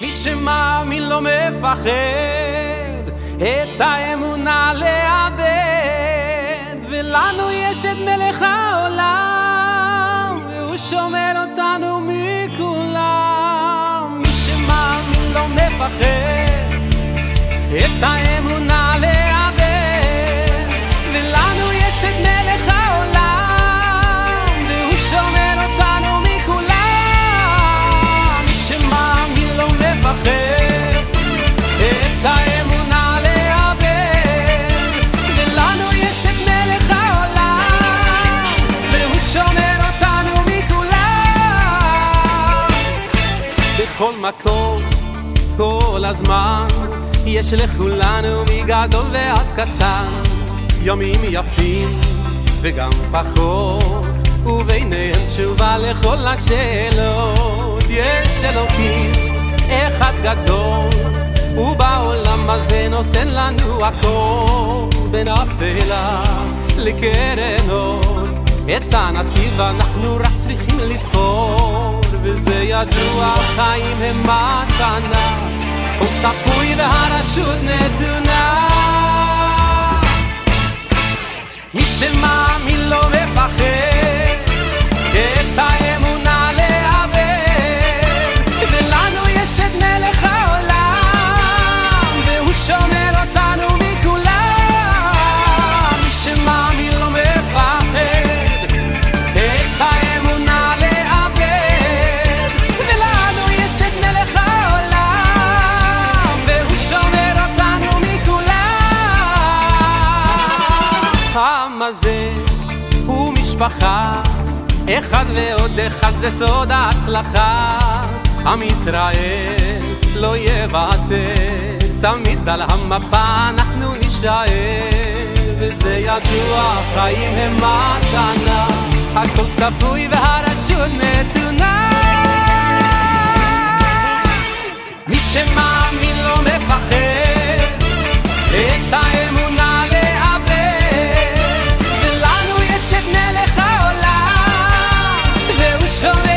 מי שמאמין לא מפחד את האמונה לאבד. ולנו יש את מלך העולם והוא שומר אותנו מכולם. מי שמאמין לא מפחד את האמונה בכל מקום, כל הזמן, יש לכולנו מגדול ועד קטן, ימים יפים וגם פחות, וביניהם תשובה לכל השאלות. יש אלוקים אחד גדול, ובעולם הזה נותן לנו הכל, בין אפלה לקרן אור. את הנתיב אנחנו רק צריכים לבחור וזה ידוע, חיים הם מתנה, הוא צפוי והרשות נתונה. מי שמאמין לא מפחד, הזה הוא משפחה. אחד ועוד אחד זה סוד ההצלחה. עם ישראל לא יוותר תמיד על המפה אנחנו נשאר וזה ידוע חיים הם מתנה הכל צפוי והרשות נתונה מי שמאמין